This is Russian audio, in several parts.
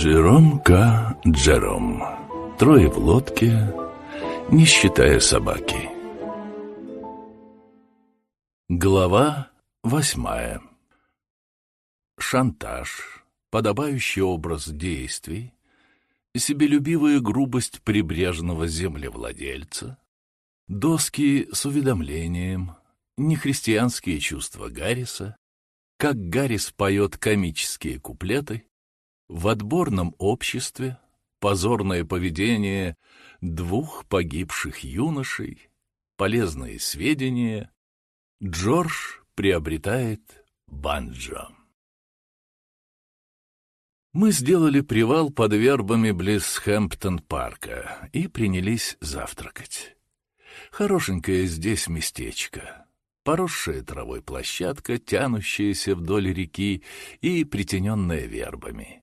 Джером К. Джером. Трое в лодке, не считая собаки. Глава восьмая. Шантаж, подобающий образ действий, себелюбивая грубость прибрежного землевладельца, доски с уведомлением, нехристианские чувства Гарриса, как Гаррис поет комические куплеты, в отборном обществе позорное поведение двух погибших юношей, полезные сведения, Джордж приобретает банджо. Мы сделали привал под вербами близ Хэмптон-парка и принялись завтракать. Хорошенькое здесь местечко. Поросшая травой площадка, тянущаяся вдоль реки и притененная вербами.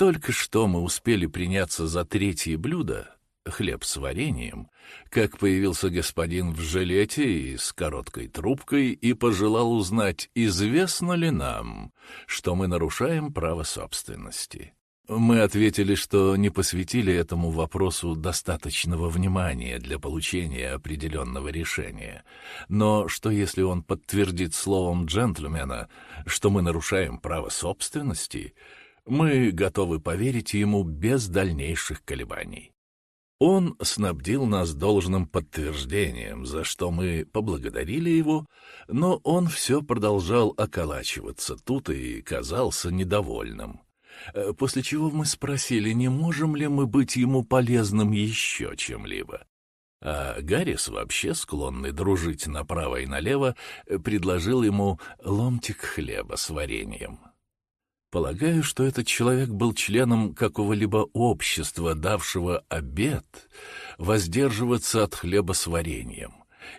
Только что мы успели приняться за третье блюдо, хлеб с вареньем, как появился господин в жилете и с короткой трубкой и пожелал узнать, известно ли нам, что мы нарушаем право собственности. Мы ответили, что не посвятили этому вопросу достаточного внимания для получения определенного решения, но что если он подтвердит словом джентльмена, что мы нарушаем право собственности — мы готовы поверить ему без дальнейших колебаний. Он снабдил нас должным подтверждением, за что мы поблагодарили его, но он все продолжал околачиваться тут и казался недовольным. Э, после чего мы спросили, не можем ли мы быть ему полезным еще чем-либо. А Гаррис, вообще склонный дружить направо и налево, предложил ему ломтик хлеба с вареньем. Полагаю, что этот человек был членом какого-либо общества, давшего обет воздерживаться от хлеба с вареньем,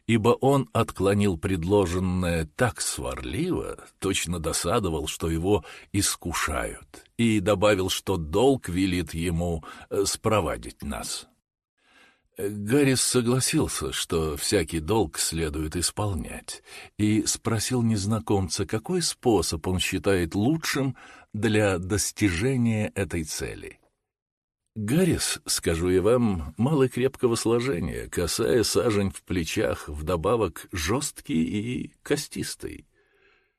ибо он отклонил предложенное так сварливо, точно досадовал, что его искушают, и добавил, что долг велит ему э, спровадить нас. Гаррис согласился, что всякий долг следует исполнять, и спросил незнакомца, какой способ он считает лучшим для достижения этой цели. Гаррис, скажу я вам, мало крепкого сложения, касая сажень в плечах, вдобавок жесткий и костистый.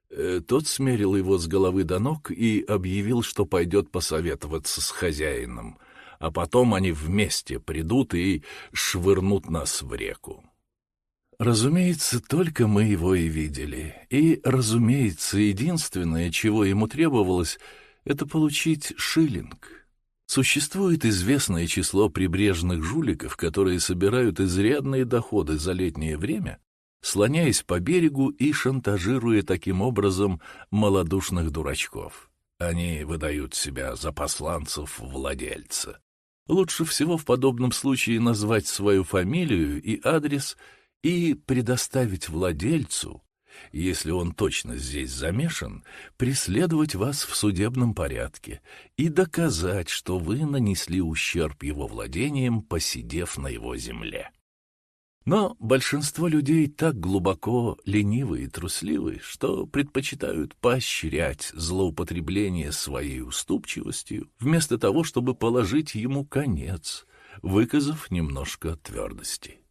Э, тот смерил его с головы до ног и объявил, что пойдет посоветоваться с хозяином, а потом они вместе придут и швырнут нас в реку. Разумеется, только мы его и видели. И, разумеется, единственное, чего ему требовалось, это получить шиллинг. Существует известное число прибрежных жуликов, которые собирают изрядные доходы за летнее время, слоняясь по берегу и шантажируя таким образом малодушных дурачков. Они выдают себя за посланцев владельца. Лучше всего в подобном случае назвать свою фамилию и адрес – и предоставить владельцу, если он точно здесь замешан, преследовать вас в судебном порядке и доказать, что вы нанесли ущерб его владениям, посидев на его земле. Но большинство людей так глубоко ленивы и трусливы, что предпочитают поощрять злоупотребление своей уступчивостью, вместо того, чтобы положить ему конец, выказав немножко твердости.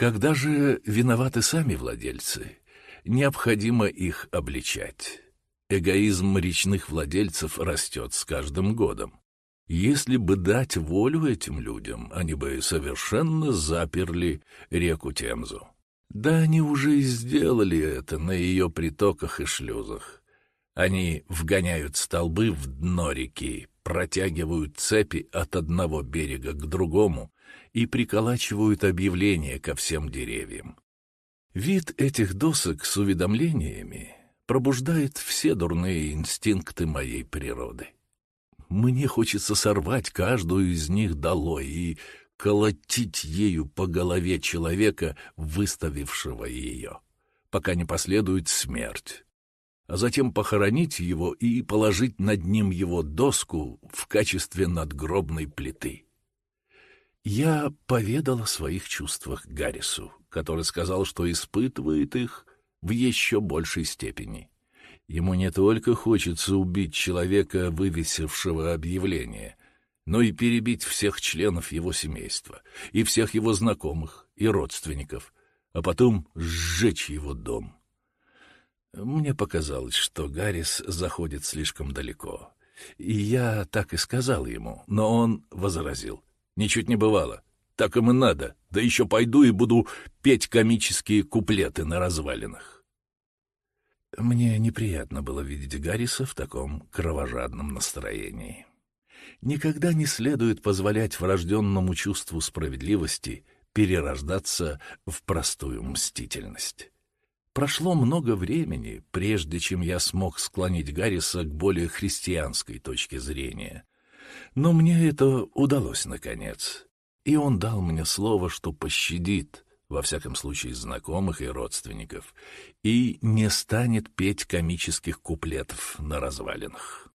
Когда же виноваты сами владельцы, необходимо их обличать. Эгоизм речных владельцев растет с каждым годом. Если бы дать волю этим людям, они бы совершенно заперли реку Темзу. Да они уже и сделали это на ее притоках и шлюзах. Они вгоняют столбы в дно реки, протягивают цепи от одного берега к другому и приколачивают объявления ко всем деревьям. Вид этих досок с уведомлениями пробуждает все дурные инстинкты моей природы. Мне хочется сорвать каждую из них долой и колотить ею по голове человека, выставившего ее, пока не последует смерть, а затем похоронить его и положить над ним его доску в качестве надгробной плиты. Я поведал о своих чувствах Гаррису, который сказал, что испытывает их в еще большей степени. Ему не только хочется убить человека, вывесившего объявление, но и перебить всех членов его семейства, и всех его знакомых, и родственников, а потом сжечь его дом. Мне показалось, что Гаррис заходит слишком далеко. И я так и сказал ему, но он возразил. «Ничуть не бывало. Так им и надо. Да еще пойду и буду петь комические куплеты на развалинах». Мне неприятно было видеть Гарриса в таком кровожадном настроении. Никогда не следует позволять врожденному чувству справедливости перерождаться в простую мстительность. Прошло много времени, прежде чем я смог склонить Гарриса к более христианской точке зрения. Но мне это удалось наконец, и он дал мне слово, что пощадит, во всяком случае, знакомых и родственников, и не станет петь комических куплетов на развалинах.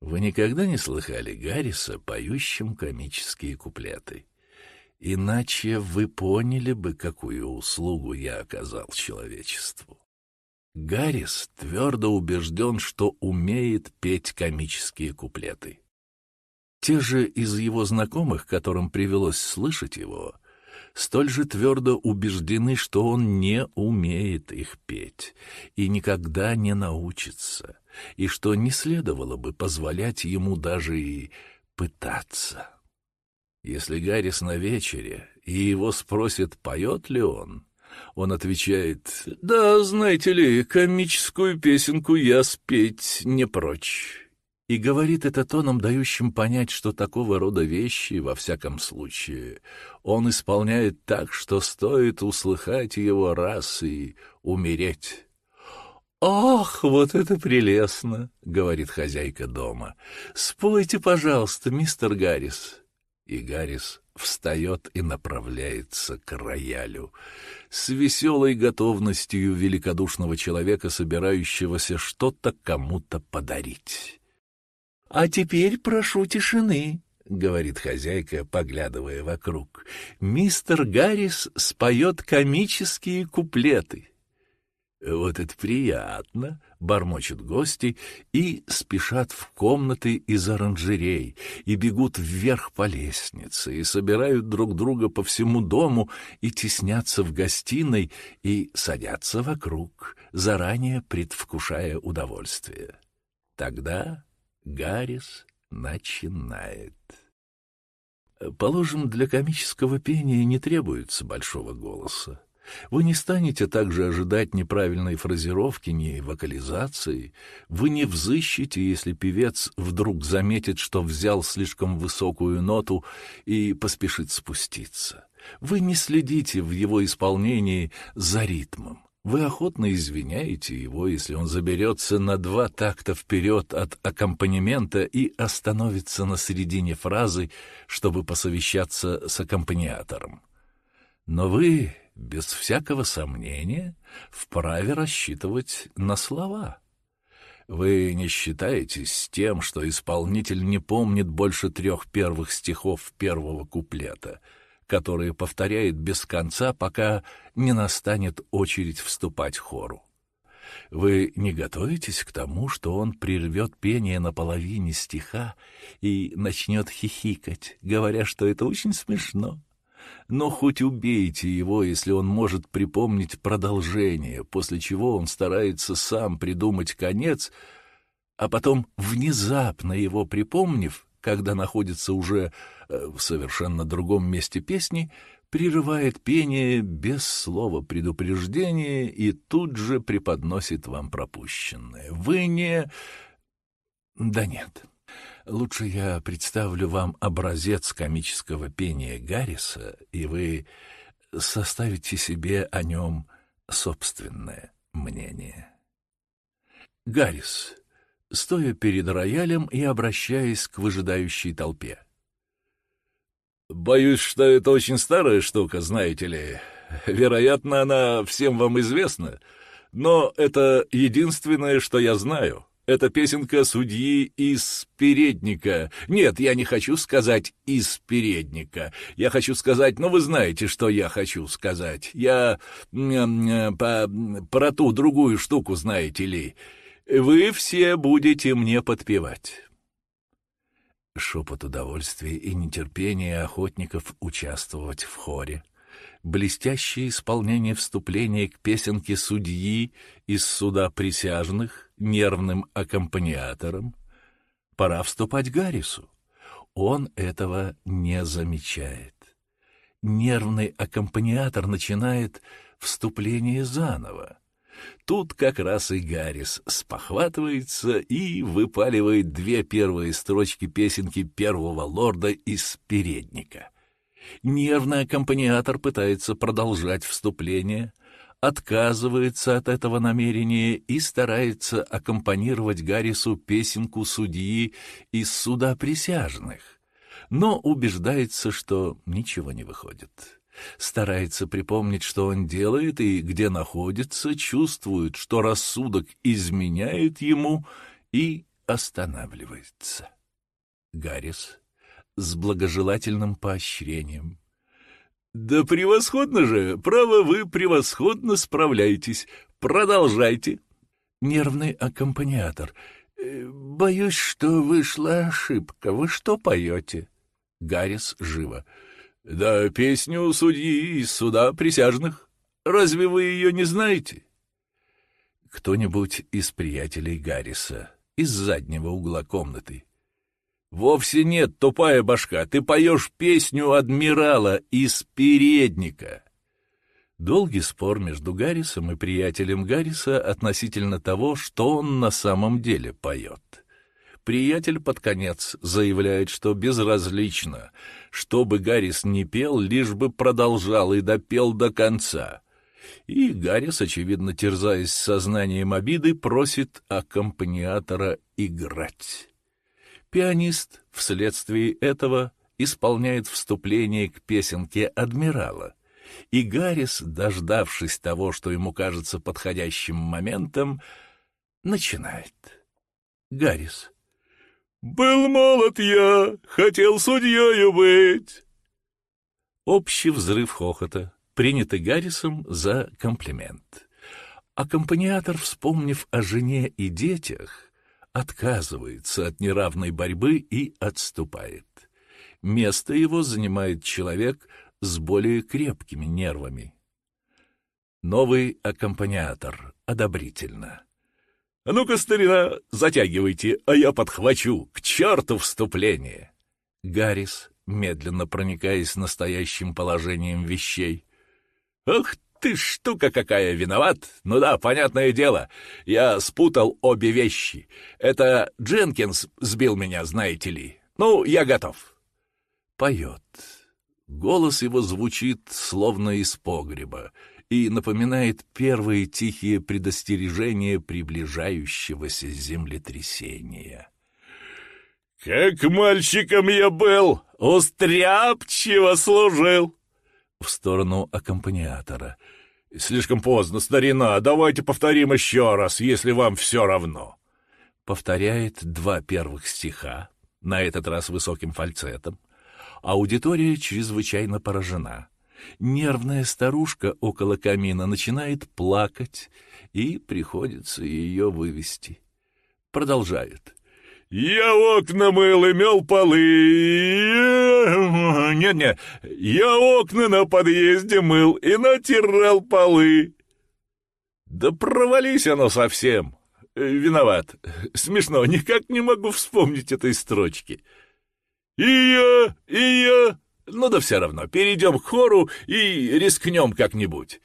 Вы никогда не слыхали Гарриса, поющим комические куплеты? Иначе вы поняли бы, какую услугу я оказал человечеству. Гаррис твердо убежден, что умеет петь комические куплеты. Те же из его знакомых, которым привелось слышать его, столь же твердо убеждены, что он не умеет их петь и никогда не научится, и что не следовало бы позволять ему даже и пытаться. Если Гаррис на вечере, и его спросят, поет ли он, он отвечает, «Да, знаете ли, комическую песенку я спеть не прочь». И говорит это тоном, дающим понять, что такого рода вещи, во всяком случае, он исполняет так, что стоит услыхать его раз и умереть. «Ах, вот это прелестно!» — говорит хозяйка дома. «Спойте, пожалуйста, мистер Гаррис» и Гаррис встает и направляется к роялю с веселой готовностью великодушного человека, собирающегося что-то кому-то подарить. — А теперь прошу тишины, — говорит хозяйка, поглядывая вокруг. — Мистер Гаррис споет комические куплеты. — «Вот это приятно!» — бормочут гости и спешат в комнаты из оранжерей, и бегут вверх по лестнице, и собирают друг друга по всему дому, и теснятся в гостиной, и садятся вокруг, заранее предвкушая удовольствие. Тогда Гаррис начинает. Положим, для комического пения не требуется большого голоса. Вы не станете также ожидать неправильной фразировки, ни вокализации. Вы не взыщете, если певец вдруг заметит, что взял слишком высокую ноту и поспешит спуститься. Вы не следите в его исполнении за ритмом. Вы охотно извиняете его, если он заберется на два такта вперед от аккомпанемента и остановится на середине фразы, чтобы посовещаться с аккомпаниатором. Но вы без всякого сомнения, вправе рассчитывать на слова. Вы не считаетесь с тем, что исполнитель не помнит больше трех первых стихов первого куплета, которые повторяет без конца, пока не настанет очередь вступать хору. Вы не готовитесь к тому, что он прервет пение на половине стиха и начнет хихикать, говоря, что это очень смешно но хоть убейте его, если он может припомнить продолжение, после чего он старается сам придумать конец, а потом, внезапно его припомнив, когда находится уже э, в совершенно другом месте песни, прерывает пение без слова предупреждения и тут же преподносит вам пропущенное. Вы не... Да нет, Лучше я представлю вам образец комического пения Гарриса, и вы составите себе о нем собственное мнение. Гаррис, стоя перед роялем и обращаясь к выжидающей толпе. «Боюсь, что это очень старая штука, знаете ли. Вероятно, она всем вам известна, но это единственное, что я знаю. Это песенка судьи из передника. Нет, я не хочу сказать из передника. Я хочу сказать, ну вы знаете, что я хочу сказать. Я по, про ту другую штуку, знаете ли. Вы все будете мне подпевать. Шепот удовольствия и нетерпения охотников участвовать в хоре блестящее исполнение вступления к песенке судьи из суда присяжных нервным аккомпаниатором. Пора вступать Гаррису. Он этого не замечает. Нервный аккомпаниатор начинает вступление заново. Тут как раз и Гаррис спохватывается и выпаливает две первые строчки песенки первого лорда из передника. Нервный аккомпаниатор пытается продолжать вступление, отказывается от этого намерения и старается аккомпанировать Гаррису песенку судьи из суда присяжных, но убеждается, что ничего не выходит. Старается припомнить, что он делает и где находится, чувствует, что рассудок изменяет ему и останавливается. Гаррис с благожелательным поощрением. «Да превосходно же! Право, вы превосходно справляетесь. Продолжайте!» Нервный аккомпаниатор. «Э, «Боюсь, что вышла ошибка. Вы что поете?» Гаррис живо. «Да песню судьи из суда присяжных. Разве вы ее не знаете?» Кто-нибудь из приятелей Гарриса из заднего угла комнаты. Вовсе нет, тупая башка, ты поешь песню адмирала из передника. Долгий спор между Гаррисом и приятелем Гарриса относительно того, что он на самом деле поет. Приятель под конец заявляет, что безразлично, что бы Гаррис не пел, лишь бы продолжал и допел до конца. И Гаррис, очевидно терзаясь сознанием обиды, просит аккомпаниатора играть. Пианист вследствие этого исполняет вступление к песенке адмирала, и Гаррис, дождавшись того, что ему кажется подходящим моментом, начинает. Гаррис. «Был молод я, хотел судьею быть!» Общий взрыв хохота, принятый Гаррисом за комплимент. Аккомпаниатор, вспомнив о жене и детях, отказывается от неравной борьбы и отступает. Место его занимает человек с более крепкими нервами. Новый аккомпаниатор одобрительно. «А ну-ка, старина, затягивайте, а я подхвачу, к черту вступление!» Гаррис, медленно проникаясь настоящим положением вещей. «Ах ты штука какая, виноват? Ну да, понятное дело. Я спутал обе вещи. Это Дженкинс сбил меня, знаете ли. Ну, я готов. Поет. Голос его звучит словно из погреба и напоминает первые тихие предостережения приближающегося землетрясения. «Как мальчиком я был, устряпчиво служил!» В сторону аккомпаниатора — «Слишком поздно, старина. Давайте повторим еще раз, если вам все равно». Повторяет два первых стиха, на этот раз высоким фальцетом. Аудитория чрезвычайно поражена. Нервная старушка около камина начинает плакать, и приходится ее вывести. Продолжает. «Я окна мыл и мел полы. Нет-нет, я окна на подъезде мыл и натирал полы». «Да провались оно совсем. Виноват. Смешно, никак не могу вспомнить этой строчки». «И я, и я...» «Ну да все равно, перейдем к хору и рискнем как-нибудь».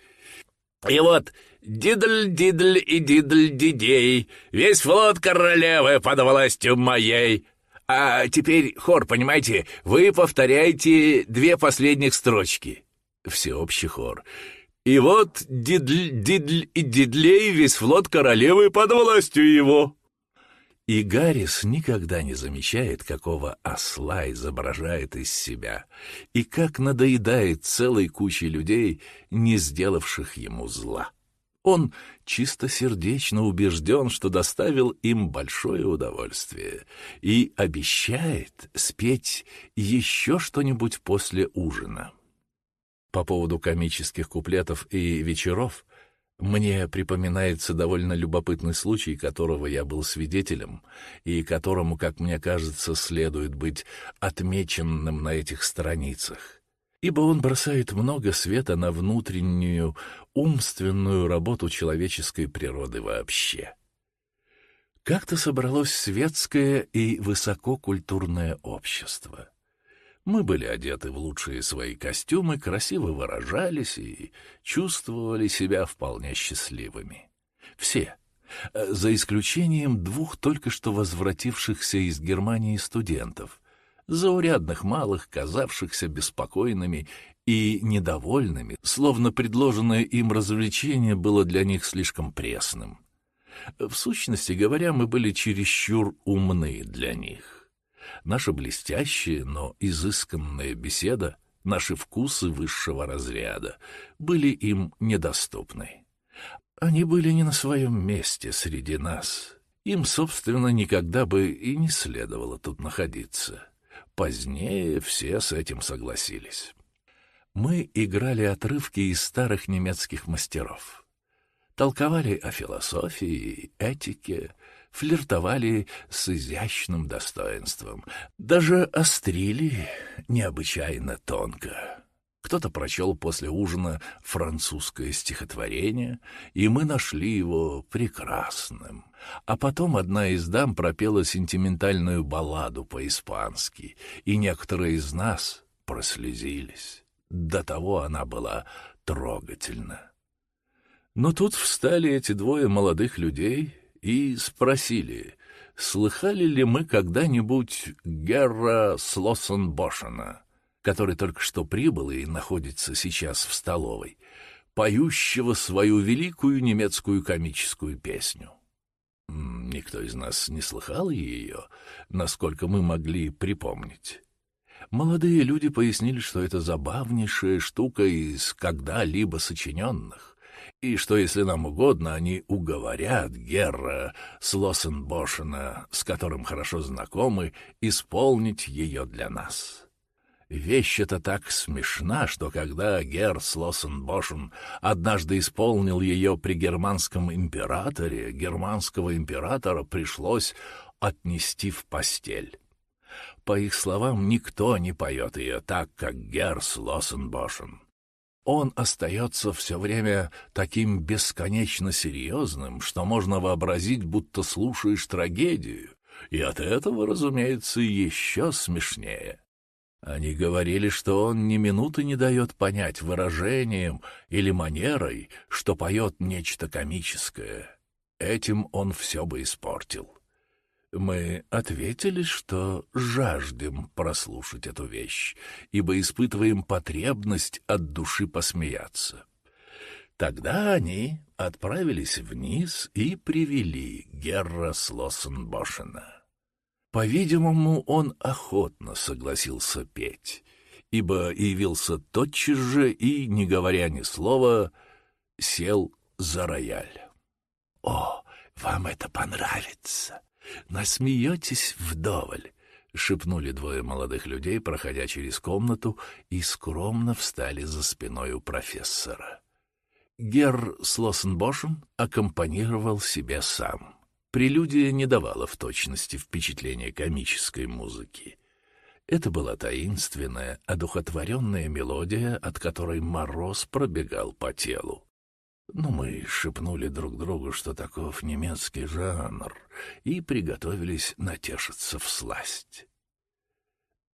И вот дидль-дидль и дидль-дидей, весь флот королевы под властью моей. А теперь хор, понимаете, вы повторяете две последних строчки. Всеобщий хор. И вот дидль-дидль и дидлей, весь флот королевы под властью его. И Гаррис никогда не замечает, какого осла изображает из себя, и как надоедает целой куче людей, не сделавших ему зла. Он чистосердечно убежден, что доставил им большое удовольствие и обещает спеть еще что-нибудь после ужина. По поводу комических куплетов и вечеров мне припоминается довольно любопытный случай, которого я был свидетелем, и которому, как мне кажется, следует быть отмеченным на этих страницах ибо он бросает много света на внутреннюю умственную работу человеческой природы вообще. Как-то собралось светское и высококультурное общество. Мы были одеты в лучшие свои костюмы, красиво выражались и чувствовали себя вполне счастливыми. Все, за исключением двух только что возвратившихся из Германии студентов, заурядных малых, казавшихся беспокойными и недовольными, словно предложенное им развлечение было для них слишком пресным. В сущности говоря, мы были чересчур умны для них. Наша блестящая, но изысканная беседа, наши вкусы высшего разряда были им недоступны. Они были не на своем месте среди нас. Им, собственно, никогда бы и не следовало тут находиться. Позднее все с этим согласились. Мы играли отрывки из старых немецких мастеров. Толковали о философии этике, флиртовали с изящным достоинством, даже острили необычайно тонко. Кто-то прочел после ужина французское стихотворение, и мы нашли его прекрасным. А потом одна из дам пропела сентиментальную балладу по-испански, и некоторые из нас прослезились. До того она была трогательна. Но тут встали эти двое молодых людей и спросили, слыхали ли мы когда-нибудь Герра Слоссенбошена, который только что прибыл и находится сейчас в столовой, поющего свою великую немецкую комическую песню. Никто из нас не слыхал ее, насколько мы могли припомнить. Молодые люди пояснили, что это забавнейшая штука из когда-либо сочиненных, и что, если нам угодно, они уговорят Герра Слоссенбошена, с которым хорошо знакомы, исполнить ее для нас. Вещь эта так смешна, что когда Герр Слоссенбошен однажды исполнил ее при германском императоре, германского императора пришлось отнести в постель. По их словам, никто не поет ее так, как Герр Слоссенбошен. Он остается все время таким бесконечно серьезным, что можно вообразить, будто слушаешь трагедию, и от этого, разумеется, еще смешнее. Они говорили, что он ни минуты не дает понять выражением или манерой, что поет нечто комическое. Этим он все бы испортил. Мы ответили, что жаждем прослушать эту вещь, ибо испытываем потребность от души посмеяться. Тогда они отправились вниз и привели Герра Слоссенбошена. По-видимому, он охотно согласился петь, ибо явился тотчас же и, не говоря ни слова, сел за рояль. «О, вам это понравится! Насмеетесь вдоволь!» — шепнули двое молодых людей, проходя через комнату, и скромно встали за спиной у профессора. Герр Слоссенбошен аккомпанировал себе сам. Прелюдия не давала в точности впечатления комической музыки. Это была таинственная, одухотворенная мелодия, от которой мороз пробегал по телу. Но мы шепнули друг другу, что таков немецкий жанр, и приготовились натешиться в сласть.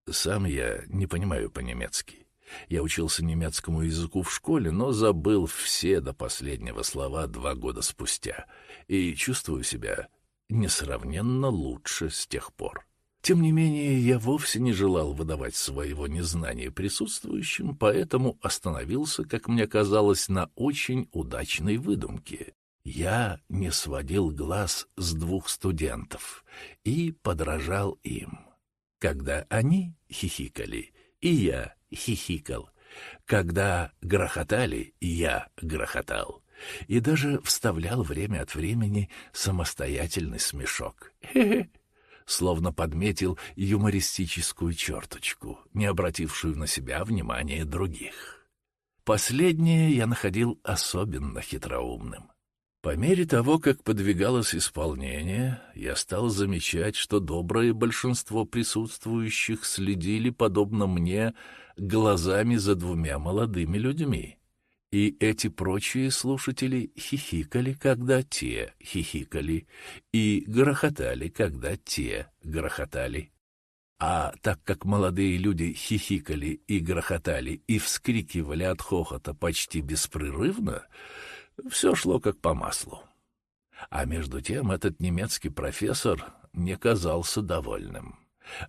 Сам я не понимаю по-немецки. Я учился немецкому языку в школе, но забыл все до последнего слова два года спустя и чувствую себя несравненно лучше с тех пор. Тем не менее, я вовсе не желал выдавать своего незнания присутствующим, поэтому остановился, как мне казалось, на очень удачной выдумке. Я не сводил глаз с двух студентов и подражал им. Когда они хихикали, и я хихикал. Когда грохотали, я грохотал. и даже вставлял время от времени самостоятельный смешок. Хе-хе словно подметил юмористическую черточку, не обратившую на себя внимания других. Последнее я находил особенно хитроумным. По мере того, как подвигалось исполнение, я стал замечать, что доброе большинство присутствующих следили, подобно мне, глазами за двумя молодыми людьми. И эти прочие слушатели хихикали, когда те хихикали, и грохотали, когда те грохотали. А так как молодые люди хихикали и грохотали и вскрикивали от хохота почти беспрерывно, все шло как по маслу. А между тем этот немецкий профессор не казался довольным.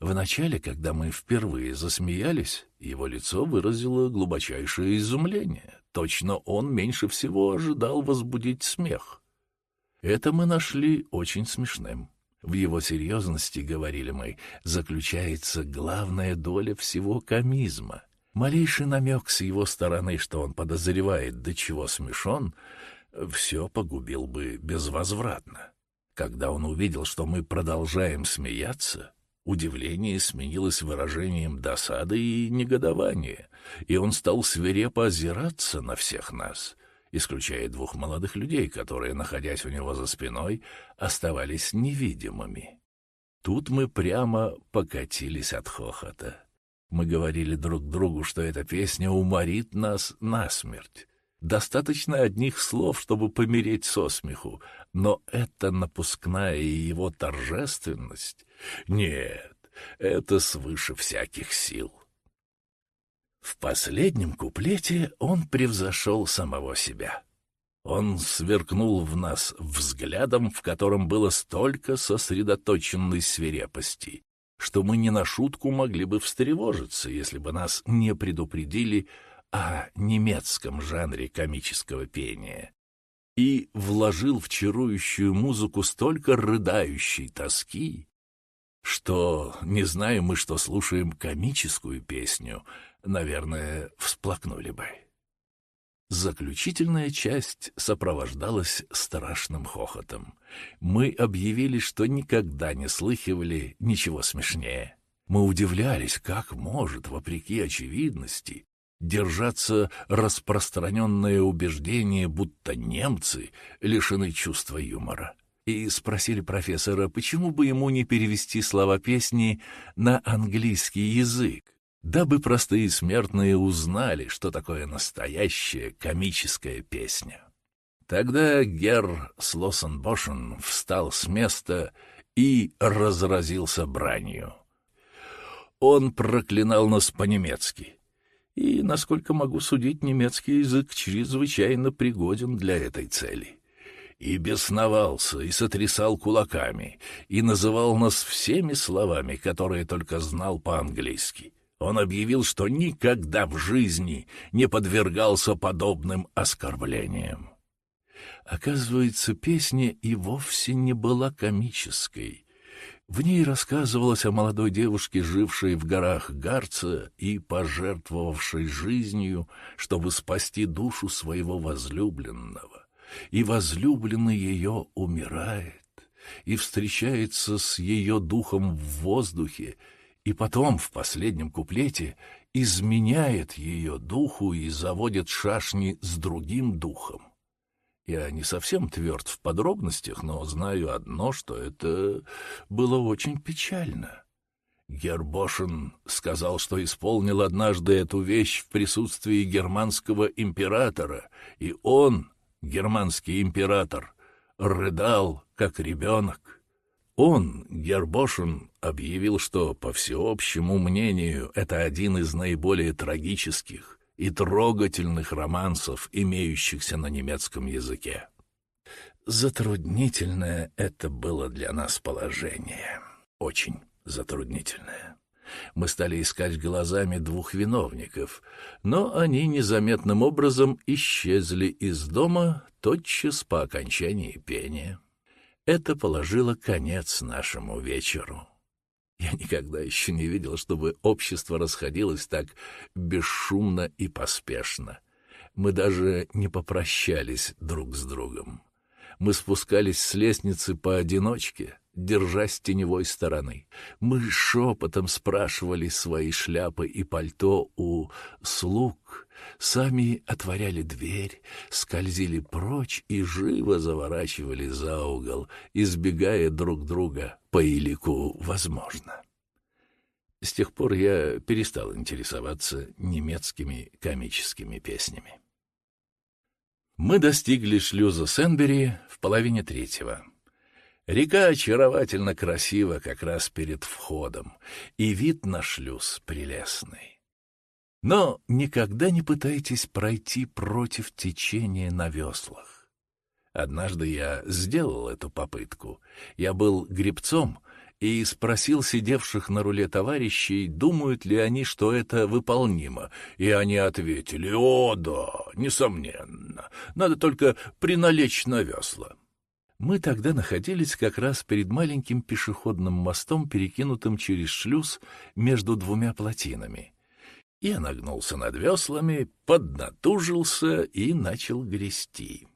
Вначале, когда мы впервые засмеялись, его лицо выразило глубочайшее изумление. Точно он меньше всего ожидал возбудить смех. Это мы нашли очень смешным. В его серьезности, говорили мы, заключается главная доля всего комизма. Малейший намек с его стороны, что он подозревает, до чего смешон, все погубил бы безвозвратно. Когда он увидел, что мы продолжаем смеяться, удивление сменилось выражением досады и негодования, и он стал свирепо озираться на всех нас, исключая двух молодых людей, которые, находясь у него за спиной, оставались невидимыми. Тут мы прямо покатились от хохота. Мы говорили друг другу, что эта песня уморит нас насмерть. Достаточно одних слов, чтобы помереть со смеху, но эта напускная и его торжественность... Нет, это свыше всяких сил. В последнем куплете он превзошел самого себя. Он сверкнул в нас взглядом, в котором было столько сосредоточенной свирепости, что мы не на шутку могли бы встревожиться, если бы нас не предупредили о немецком жанре комического пения. И вложил в чарующую музыку столько рыдающей тоски, что, не знаем мы, что слушаем комическую песню, наверное, всплакнули бы. Заключительная часть сопровождалась страшным хохотом. Мы объявили, что никогда не слыхивали ничего смешнее. Мы удивлялись, как может, вопреки очевидности, держаться распространенное убеждение, будто немцы лишены чувства юмора. И спросили профессора, почему бы ему не перевести слова песни на английский язык дабы простые смертные узнали, что такое настоящая комическая песня. Тогда Герр Слоссенбошен встал с места и разразился бранью. Он проклинал нас по-немецки, и, насколько могу судить, немецкий язык чрезвычайно пригоден для этой цели. И бесновался, и сотрясал кулаками, и называл нас всеми словами, которые только знал по-английски. Он объявил, что никогда в жизни не подвергался подобным оскорблениям. Оказывается, песня и вовсе не была комической. В ней рассказывалось о молодой девушке, жившей в горах Гарца и пожертвовавшей жизнью, чтобы спасти душу своего возлюбленного. И возлюбленный ее умирает, и встречается с ее духом в воздухе, и потом, в последнем куплете, изменяет ее духу и заводит шашни с другим духом. Я не совсем тверд в подробностях, но знаю одно, что это было очень печально. Гербошин сказал, что исполнил однажды эту вещь в присутствии германского императора, и он, германский император, рыдал, как ребенок. Он, Гербошин, объявил, что, по всеобщему мнению, это один из наиболее трагических и трогательных романсов, имеющихся на немецком языке. Затруднительное это было для нас положение. Очень затруднительное. Мы стали искать глазами двух виновников, но они незаметным образом исчезли из дома тотчас по окончании пения. Это положило конец нашему вечеру. Я никогда еще не видел, чтобы общество расходилось так бесшумно и поспешно. Мы даже не попрощались друг с другом. Мы спускались с лестницы поодиночке, держась теневой стороны. Мы шепотом спрашивали свои шляпы и пальто у слуг, сами отворяли дверь, скользили прочь и живо заворачивали за угол, избегая друг друга по илику возможно. С тех пор я перестал интересоваться немецкими комическими песнями. Мы достигли шлюза Сенбери в половине третьего. Река очаровательно красива как раз перед входом, и вид на шлюз прелестный. Но никогда не пытайтесь пройти против течения на веслах. Однажды я сделал эту попытку. Я был гребцом и спросил сидевших на руле товарищей, думают ли они, что это выполнимо, и они ответили «О, да, несомненно, надо только приналечь на весла». Мы тогда находились как раз перед маленьким пешеходным мостом, перекинутым через шлюз между двумя плотинами. Я нагнулся над веслами, поднатужился и начал грести.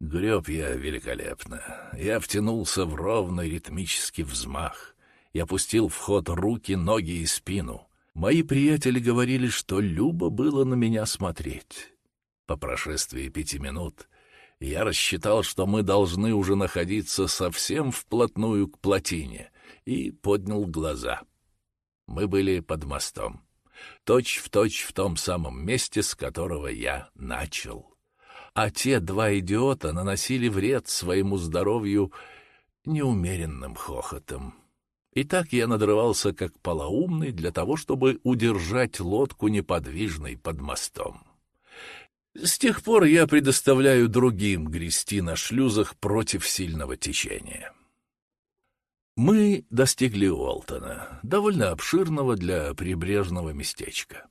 Греб я великолепно. Я втянулся в ровный ритмический взмах. Я пустил в ход руки, ноги и спину. Мои приятели говорили, что любо было на меня смотреть. По прошествии пяти минут я рассчитал, что мы должны уже находиться совсем вплотную к плотине, и поднял глаза. Мы были под мостом, точь в точь в том самом месте, с которого я начал а те два идиота наносили вред своему здоровью неумеренным хохотом. И так я надрывался как полоумный для того, чтобы удержать лодку неподвижной под мостом. С тех пор я предоставляю другим грести на шлюзах против сильного течения. Мы достигли Уолтона, довольно обширного для прибрежного местечка.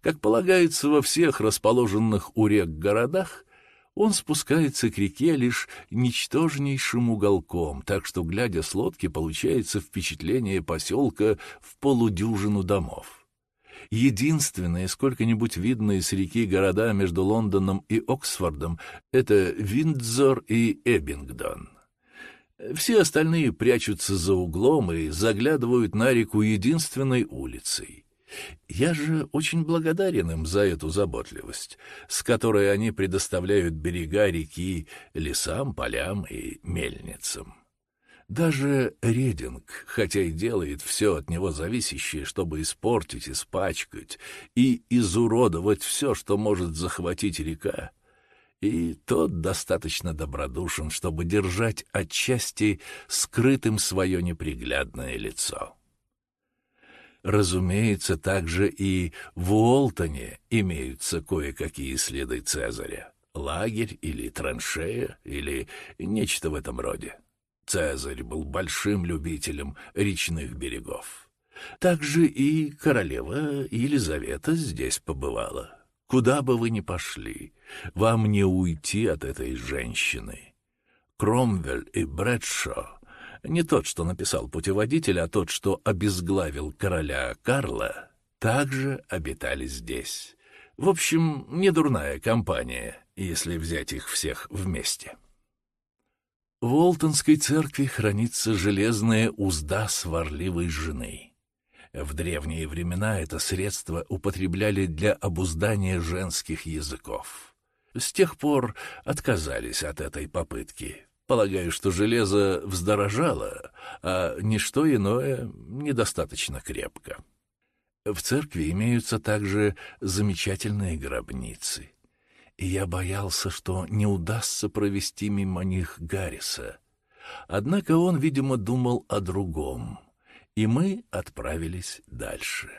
Как полагается во всех расположенных у рек городах, он спускается к реке лишь ничтожнейшим уголком, так что, глядя с лодки, получается впечатление поселка в полудюжину домов. Единственные сколько-нибудь видные с реки города между Лондоном и Оксфордом — это Виндзор и Эббингдон. Все остальные прячутся за углом и заглядывают на реку единственной улицей. Я же очень благодарен им за эту заботливость, с которой они предоставляют берега реки лесам, полям и мельницам. Даже Рединг, хотя и делает все от него зависящее, чтобы испортить, испачкать и изуродовать все, что может захватить река, и тот достаточно добродушен, чтобы держать отчасти скрытым свое неприглядное лицо. Разумеется, также и в Уолтоне имеются кое-какие следы Цезаря. Лагерь или траншея, или нечто в этом роде. Цезарь был большим любителем речных берегов. Также и королева Елизавета здесь побывала. Куда бы вы ни пошли, вам не уйти от этой женщины. Кромвель и Брэдшо не тот, что написал путеводитель, а тот, что обезглавил короля Карла, также обитали здесь. В общем, не дурная компания, если взять их всех вместе. В Уолтонской церкви хранится железная узда сварливой жены. В древние времена это средство употребляли для обуздания женских языков. С тех пор отказались от этой попытки, Полагаю, что железо вздорожало, а ничто иное недостаточно крепко. В церкви имеются также замечательные гробницы, и я боялся, что не удастся провести мимо них Гарриса. Однако он, видимо, думал о другом, и мы отправились дальше.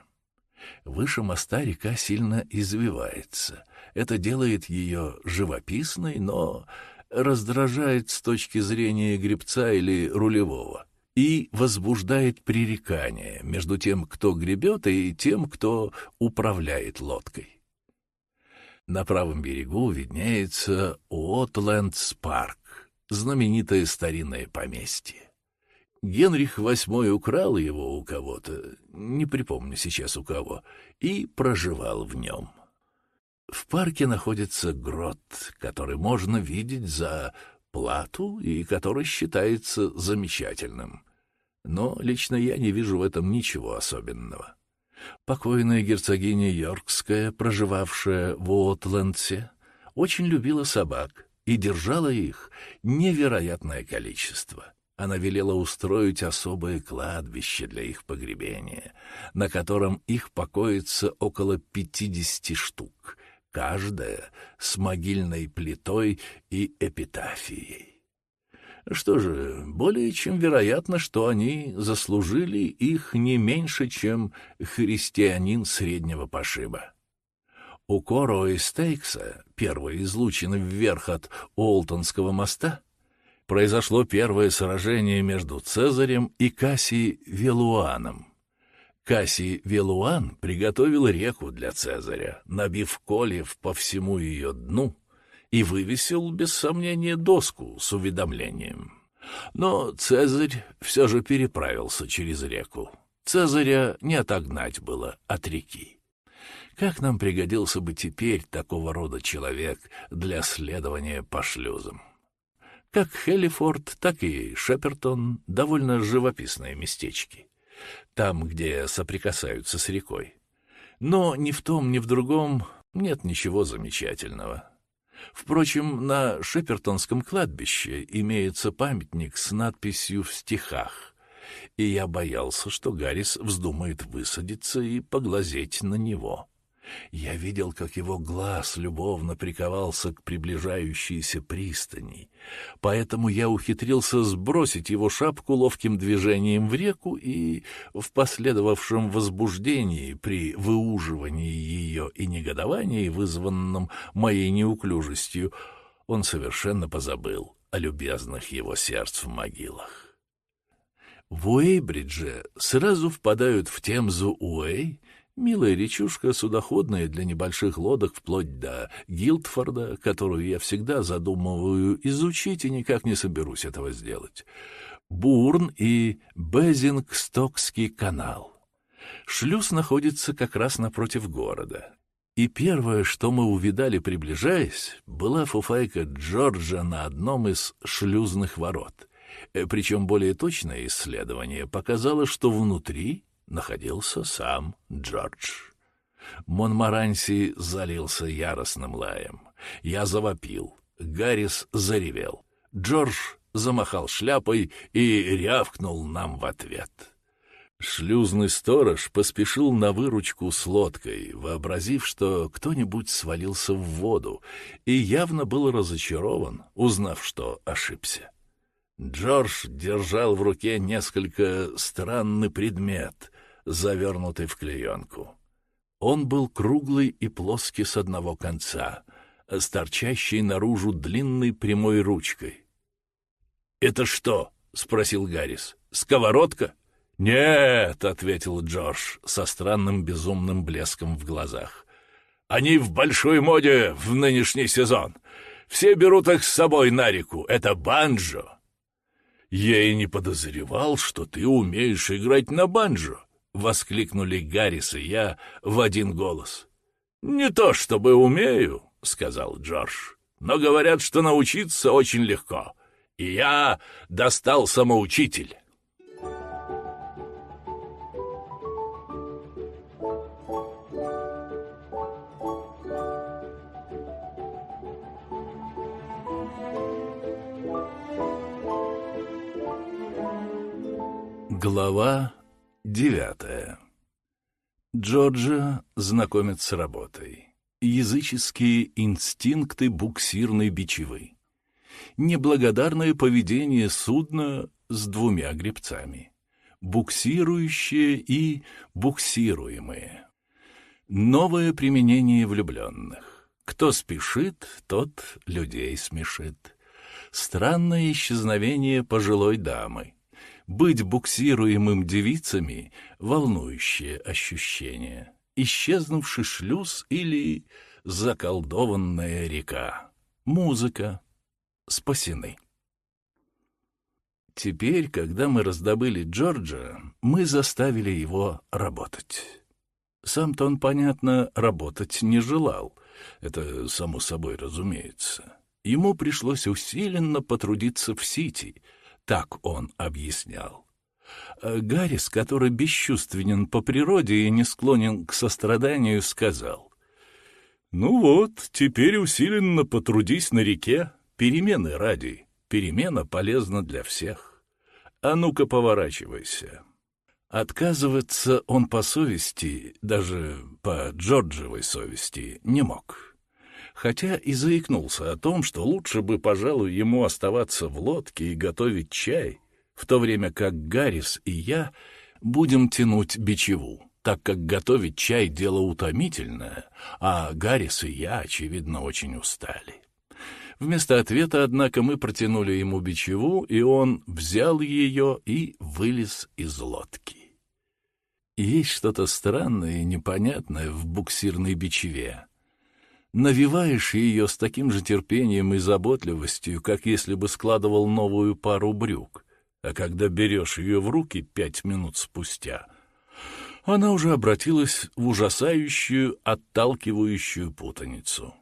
Выше моста река сильно извивается. Это делает ее живописной, но раздражает с точки зрения гребца или рулевого и возбуждает пререкание между тем, кто гребет, и тем, кто управляет лодкой. На правом берегу виднеется Уотлендс парк, знаменитое старинное поместье. Генрих VIII украл его у кого-то, не припомню сейчас у кого, и проживал в нем. В парке находится грот, который можно видеть за плату и который считается замечательным. Но лично я не вижу в этом ничего особенного. Покойная герцогиня Йоркская, проживавшая в Уотлендсе, очень любила собак и держала их невероятное количество. Она велела устроить особое кладбище для их погребения, на котором их покоится около пятидесяти штук, каждая с могильной плитой и эпитафией. Что же, более чем вероятно, что они заслужили их не меньше, чем христианин среднего пошиба. У Коро и Стейкса, первой излучины вверх от Олтонского моста, произошло первое сражение между Цезарем и Кассий Велуаном. Кассий Велуан приготовил реку для Цезаря, набив кольев по всему ее дну и вывесил, без сомнения, доску с уведомлением. Но Цезарь все же переправился через реку. Цезаря не отогнать было от реки. Как нам пригодился бы теперь такого рода человек для следования по шлюзам? Как Хеллифорд, так и Шепертон — довольно живописные местечки. Там, где соприкасаются с рекой. Но ни в том, ни в другом нет ничего замечательного. Впрочем, на Шепертонском кладбище имеется памятник с надписью в стихах, и я боялся, что Гаррис вздумает высадиться и поглазеть на него. Я видел, как его глаз любовно приковался к приближающейся пристани, поэтому я ухитрился сбросить его шапку ловким движением в реку и в последовавшем возбуждении при выуживании ее и негодовании, вызванном моей неуклюжестью, он совершенно позабыл о любезных его сердц в могилах. В Уэйбридже сразу впадают в Темзу Уэй Милая речушка, судоходная для небольших лодок вплоть до Гилдфорда, которую я всегда задумываю изучить и никак не соберусь этого сделать. Бурн и Безингстокский канал. Шлюз находится как раз напротив города. И первое, что мы увидали, приближаясь, была фуфайка Джорджа на одном из шлюзных ворот. Э, причем более точное исследование показало, что внутри находился сам Джордж. Монмаранси залился яростным лаем. Я завопил. Гаррис заревел. Джордж замахал шляпой и рявкнул нам в ответ. Шлюзный сторож поспешил на выручку с лодкой, вообразив, что кто-нибудь свалился в воду, и явно был разочарован, узнав, что ошибся. Джордж держал в руке несколько странный предмет, завернутый в клеенку. Он был круглый и плоский с одного конца, с торчащей наружу длинной прямой ручкой. «Это что?» — спросил Гаррис. «Сковородка?» «Нет», — ответил Джордж со странным безумным блеском в глазах. «Они в большой моде в нынешний сезон. Все берут их с собой на реку. Это банджо». «Я и не подозревал, что ты умеешь играть на банджо», воскликнули Гаррис и я в один голос. «Не то чтобы умею», — сказал Джордж, — «но говорят, что научиться очень легко. И я достал самоучитель». Глава Девятое. Джорджа знакомит с работой. Языческие инстинкты буксирной бичевы. Неблагодарное поведение судна с двумя гребцами. Буксирующие и буксируемые. Новое применение влюбленных. Кто спешит, тот людей смешит. Странное исчезновение пожилой дамы быть буксируемым девицами — волнующее ощущение. Исчезнувший шлюз или заколдованная река. Музыка. Спасены. Теперь, когда мы раздобыли Джорджа, мы заставили его работать. Сам-то он, понятно, работать не желал — Это само собой разумеется. Ему пришлось усиленно потрудиться в Сити, так он объяснял. А Гаррис, который бесчувственен по природе и не склонен к состраданию, сказал, «Ну вот, теперь усиленно потрудись на реке, перемены ради, перемена полезна для всех. А ну-ка поворачивайся». Отказываться он по совести, даже по Джорджевой совести, не мог. Хотя и заикнулся о том, что лучше бы, пожалуй, ему оставаться в лодке и готовить чай, в то время как Гаррис и я будем тянуть бичеву, так как готовить чай — дело утомительное, а Гаррис и я, очевидно, очень устали. Вместо ответа, однако, мы протянули ему бичеву, и он взял ее и вылез из лодки. Есть что-то странное и непонятное в буксирной бичеве. Навиваешь ее с таким же терпением и заботливостью, как если бы складывал новую пару брюк, а когда берешь ее в руки пять минут спустя, она уже обратилась в ужасающую, отталкивающую путаницу.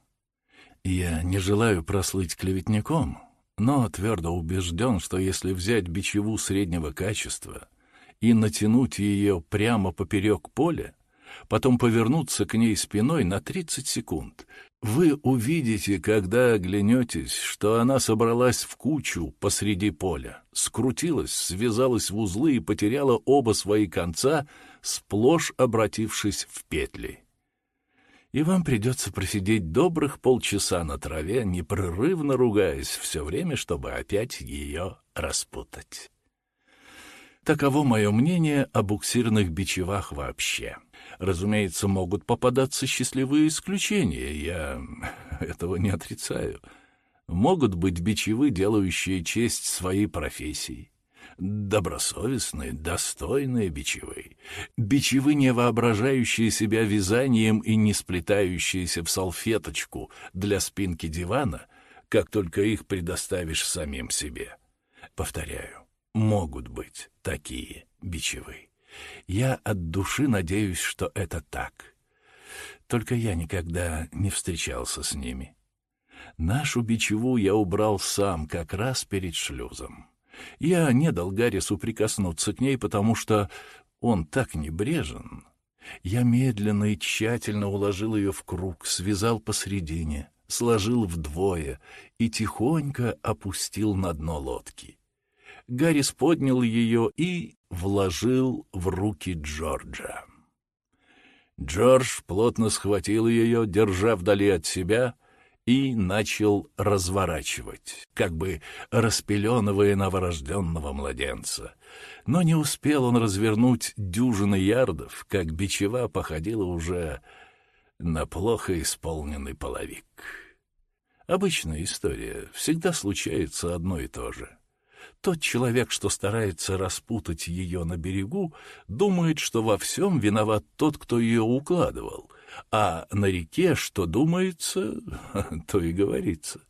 Я не желаю прослыть клеветником, но твердо убежден, что если взять бичеву среднего качества и натянуть ее прямо поперек поля, потом повернуться к ней спиной на 30 секунд. Вы увидите, когда оглянетесь, что она собралась в кучу посреди поля, скрутилась, связалась в узлы и потеряла оба свои конца, сплошь обратившись в петли. И вам придется просидеть добрых полчаса на траве, непрерывно ругаясь все время, чтобы опять ее распутать. Таково мое мнение о буксирных бичевах вообще. Разумеется, могут попадаться счастливые исключения, я этого не отрицаю. Могут быть бичевы, делающие честь своей профессии. Добросовестные, достойные бичевы. Бичевы, не воображающие себя вязанием и не сплетающиеся в салфеточку для спинки дивана, как только их предоставишь самим себе. Повторяю, могут быть такие бичевы. Я от души надеюсь, что это так. Только я никогда не встречался с ними. Нашу бичеву я убрал сам как раз перед шлюзом. Я не дал Гаррису прикоснуться к ней, потому что он так небрежен. Я медленно и тщательно уложил ее в круг, связал посредине, сложил вдвое и тихонько опустил на дно лодки. Гаррис поднял ее и вложил в руки Джорджа. Джордж плотно схватил ее, держа вдали от себя, и начал разворачивать, как бы распеленывая новорожденного младенца. Но не успел он развернуть дюжины ярдов, как бичева походила уже на плохо исполненный половик. Обычная история, всегда случается одно и то же — тот человек, что старается распутать ее на берегу, думает, что во всем виноват тот, кто ее укладывал, а на реке, что думается, то и говорится.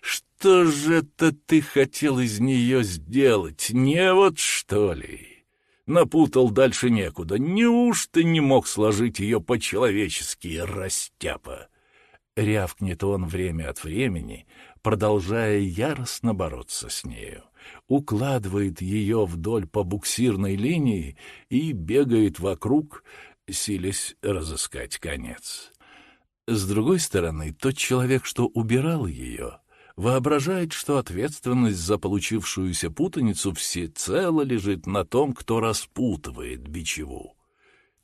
Что же это ты хотел из нее сделать? Не вот что ли? Напутал дальше некуда. Неужто не мог сложить ее по-человечески, растяпа? Рявкнет он время от времени, продолжая яростно бороться с нею. Укладывает ее вдоль по буксирной линии и бегает вокруг, силясь разыскать конец. С другой стороны, тот человек, что убирал ее, воображает, что ответственность за получившуюся путаницу всецело лежит на том, кто распутывает бичеву.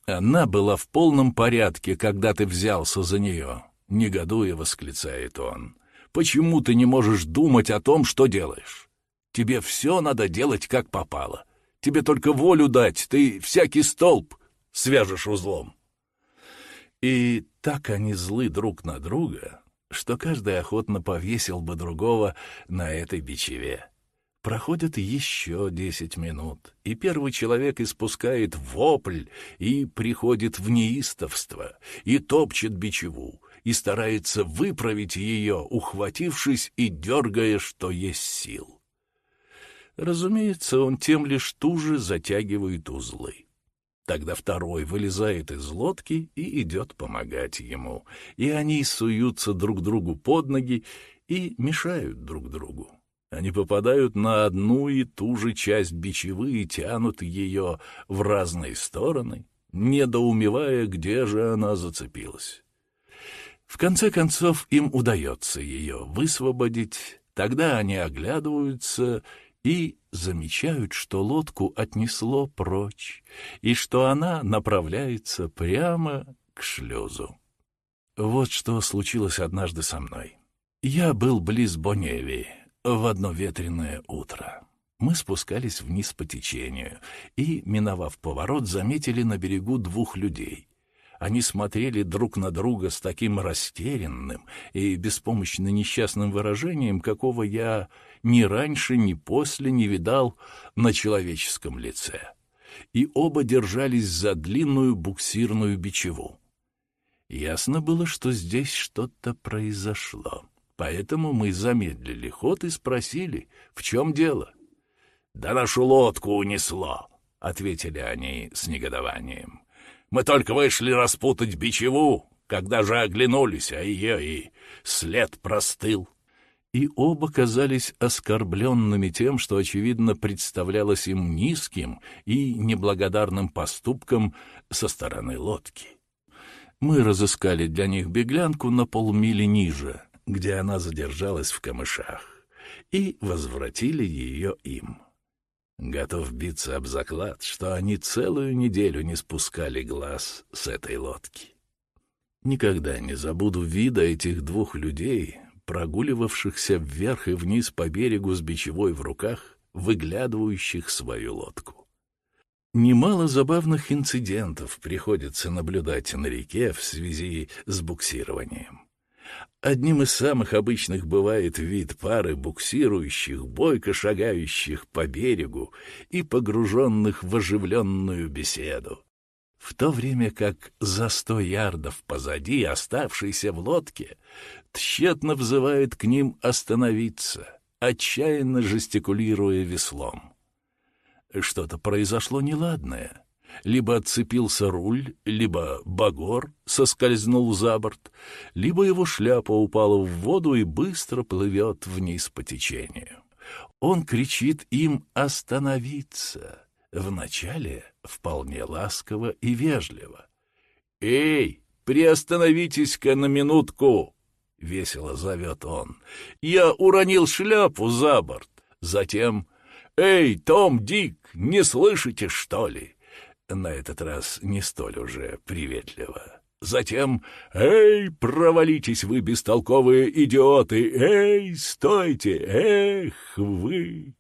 Она была в полном порядке, когда ты взялся за нее. Негодуя восклицает он. «Почему ты не можешь думать о том, что делаешь? Тебе все надо делать, как попало. Тебе только волю дать, ты всякий столб свяжешь узлом». И так они злы друг на друга, что каждый охотно повесил бы другого на этой бичеве. Проходит еще десять минут, и первый человек испускает вопль и приходит в неистовство, и топчет бичеву, и старается выправить ее, ухватившись и дергая, что есть сил. Разумеется, он тем лишь туже затягивает узлы. Тогда второй вылезает из лодки и идет помогать ему, и они суются друг другу под ноги и мешают друг другу. Они попадают на одну и ту же часть бичевы и тянут ее в разные стороны, недоумевая, где же она зацепилась. В конце концов им удается ее высвободить, тогда они оглядываются и замечают, что лодку отнесло прочь, и что она направляется прямо к шлюзу. Вот что случилось однажды со мной. Я был близ Боневи в одно ветреное утро. Мы спускались вниз по течению и, миновав поворот, заметили на берегу двух людей. Они смотрели друг на друга с таким растерянным и беспомощно несчастным выражением, какого я ни раньше, ни после не видал на человеческом лице. И оба держались за длинную буксирную бичеву. Ясно было, что здесь что-то произошло. Поэтому мы замедлили ход и спросили, в чем дело. «Да нашу лодку унесло», — ответили они с негодованием. Мы только вышли распутать бичеву, когда же оглянулись, а ее и след простыл. И оба казались оскорбленными тем, что, очевидно, представлялось им низким и неблагодарным поступком со стороны лодки. Мы разыскали для них беглянку на полмили ниже, где она задержалась в камышах, и возвратили ее им. Готов биться об заклад, что они целую неделю не спускали глаз с этой лодки. Никогда не забуду вида этих двух людей, прогуливавшихся вверх и вниз по берегу с бичевой в руках, выглядывающих свою лодку. Немало забавных инцидентов приходится наблюдать на реке в связи с буксированием. Одним из самых обычных бывает вид пары буксирующих, бойко шагающих по берегу и погруженных в оживленную беседу. В то время как за сто ярдов позади оставшийся в лодке тщетно взывает к ним остановиться, отчаянно жестикулируя веслом. Что-то произошло неладное — либо отцепился руль, либо багор соскользнул за борт, либо его шляпа упала в воду и быстро плывет вниз по течению. Он кричит им остановиться, вначале вполне ласково и вежливо. «Эй, приостановитесь-ка на минутку!» — весело зовет он. «Я уронил шляпу за борт. Затем, «Эй, Том, Дик, не слышите, что ли? На этот раз не столь уже приветливо. Затем «Эй, провалитесь вы, бестолковые идиоты! Эй, стойте! Эх, вы!»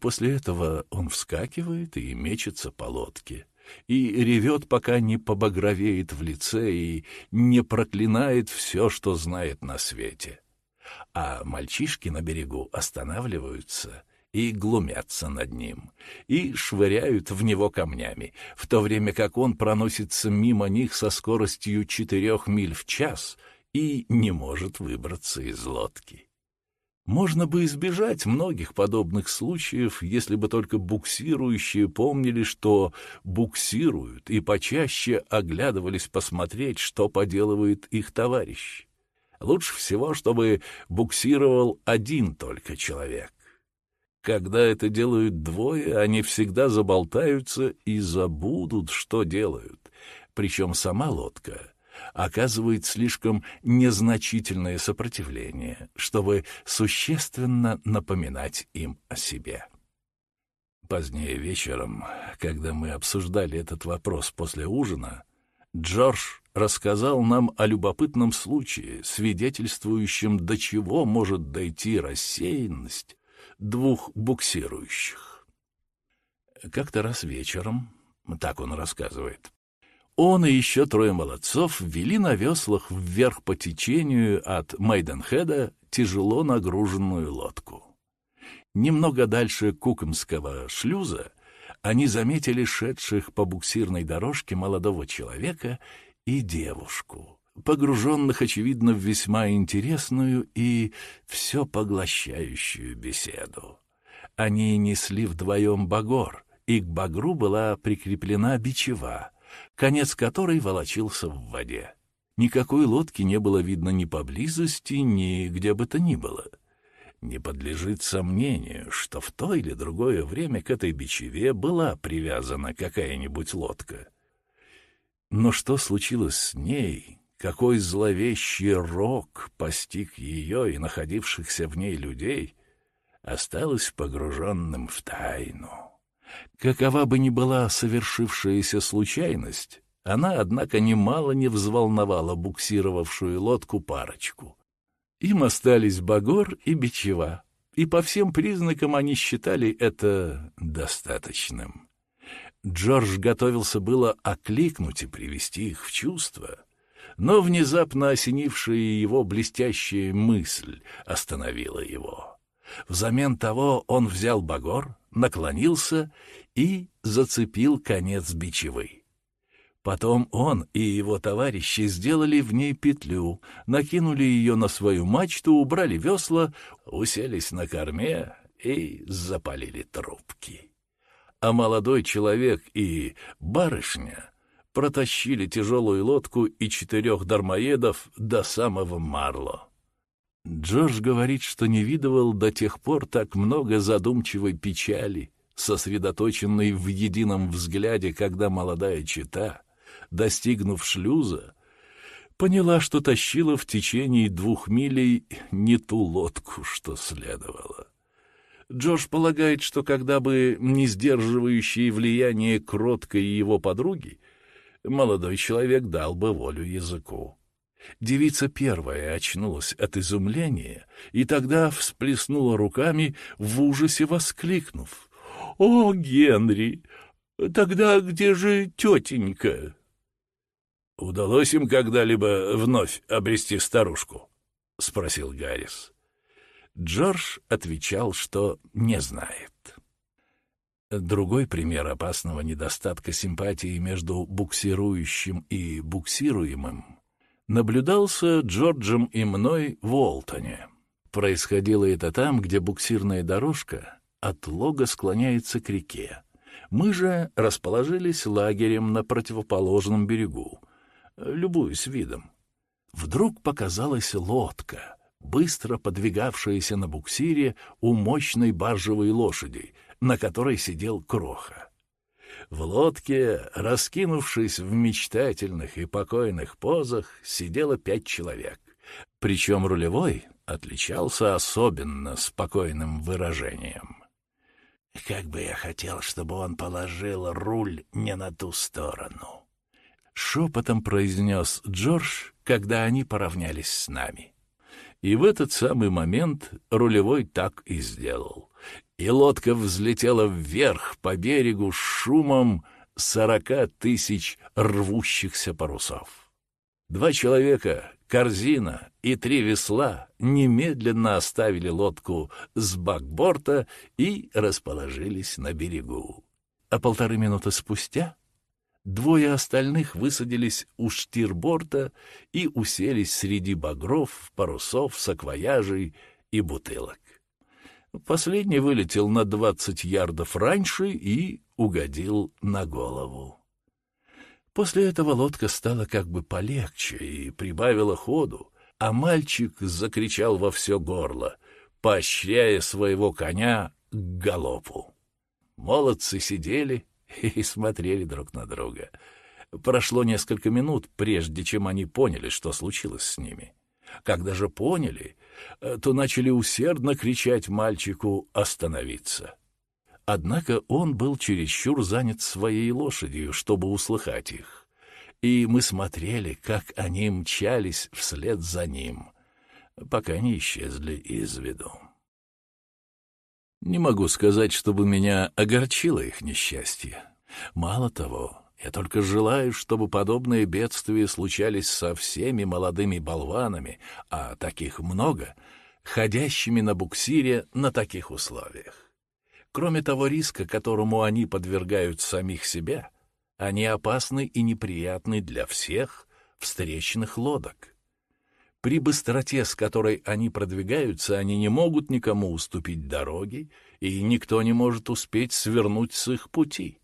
После этого он вскакивает и мечется по лодке, и ревет, пока не побагровеет в лице и не проклинает все, что знает на свете. А мальчишки на берегу останавливаются — и глумятся над ним, и швыряют в него камнями, в то время как он проносится мимо них со скоростью четырех миль в час и не может выбраться из лодки. Можно бы избежать многих подобных случаев, если бы только буксирующие помнили, что буксируют, и почаще оглядывались посмотреть, что поделывает их товарищ. Лучше всего, чтобы буксировал один только человек. Когда это делают двое, они всегда заболтаются и забудут, что делают. Причем сама лодка оказывает слишком незначительное сопротивление, чтобы существенно напоминать им о себе. Позднее вечером, когда мы обсуждали этот вопрос после ужина, Джордж рассказал нам о любопытном случае, свидетельствующем, до чего может дойти рассеянность двух буксирующих. Как-то раз вечером, так он рассказывает, он и еще трое молодцов вели на веслах вверх по течению от Мейденхеда тяжело нагруженную лодку. Немного дальше Кукомского шлюза они заметили шедших по буксирной дорожке молодого человека и девушку погруженных, очевидно, в весьма интересную и все поглощающую беседу. Они несли вдвоем багор, и к багру была прикреплена бичева, конец которой волочился в воде. Никакой лодки не было видно ни поблизости, ни где бы то ни было. Не подлежит сомнению, что в то или другое время к этой бичеве была привязана какая-нибудь лодка. Но что случилось с ней, какой зловещий рок постиг ее и находившихся в ней людей, осталось погруженным в тайну. Какова бы ни была совершившаяся случайность, она, однако, немало не взволновала буксировавшую лодку парочку. Им остались Багор и Бичева, и по всем признакам они считали это достаточным. Джордж готовился было окликнуть и привести их в чувство, но внезапно осенившая его блестящая мысль остановила его. Взамен того он взял багор, наклонился и зацепил конец бичевой. Потом он и его товарищи сделали в ней петлю, накинули ее на свою мачту, убрали весла, уселись на корме и запалили трубки. А молодой человек и барышня протащили тяжелую лодку и четырех дармоедов до самого Марло. Джордж говорит, что не видывал до тех пор так много задумчивой печали, сосредоточенной в едином взгляде, когда молодая чита, достигнув шлюза, поняла, что тащила в течение двух милей не ту лодку, что следовало. Джордж полагает, что когда бы не сдерживающее влияние кроткой его подруги, молодой человек дал бы волю языку. Девица первая очнулась от изумления и тогда всплеснула руками, в ужасе воскликнув. «О, Генри! Тогда где же тетенька?» «Удалось им когда-либо вновь обрести старушку?» — спросил Гаррис. Джордж отвечал, что не знает. Другой пример опасного недостатка симпатии между буксирующим и буксируемым наблюдался Джорджем и мной в Уолтоне. Происходило это там, где буксирная дорожка от лога склоняется к реке. Мы же расположились лагерем на противоположном берегу, любуясь видом. Вдруг показалась лодка, быстро подвигавшаяся на буксире у мощной баржевой лошади, на которой сидел Кроха. В лодке, раскинувшись в мечтательных и покойных позах, сидело пять человек. Причем рулевой отличался особенно спокойным выражением. «Как бы я хотел, чтобы он положил руль не на ту сторону!» Шепотом произнес Джордж, когда они поравнялись с нами. И в этот самый момент рулевой так и сделал и лодка взлетела вверх по берегу с шумом сорока тысяч рвущихся парусов. Два человека, корзина и три весла немедленно оставили лодку с бакборта и расположились на берегу. А полторы минуты спустя двое остальных высадились у штирборта и уселись среди багров, парусов, саквояжей и бутылок. Последний вылетел на двадцать ярдов раньше и угодил на голову. После этого лодка стала как бы полегче и прибавила ходу, а мальчик закричал во все горло, поощряя своего коня к галопу. Молодцы сидели и смотрели друг на друга. Прошло несколько минут, прежде чем они поняли, что случилось с ними. Когда же поняли, то начали усердно кричать мальчику остановиться. Однако он был чересчур занят своей лошадью, чтобы услыхать их. И мы смотрели, как они мчались вслед за ним, пока не исчезли из виду. Не могу сказать, чтобы меня огорчило их несчастье. Мало того, я только желаю, чтобы подобные бедствия случались со всеми молодыми болванами, а таких много, ходящими на буксире на таких условиях. Кроме того риска, которому они подвергают самих себя, они опасны и неприятны для всех встречных лодок. При быстроте, с которой они продвигаются, они не могут никому уступить дороги, и никто не может успеть свернуть с их пути.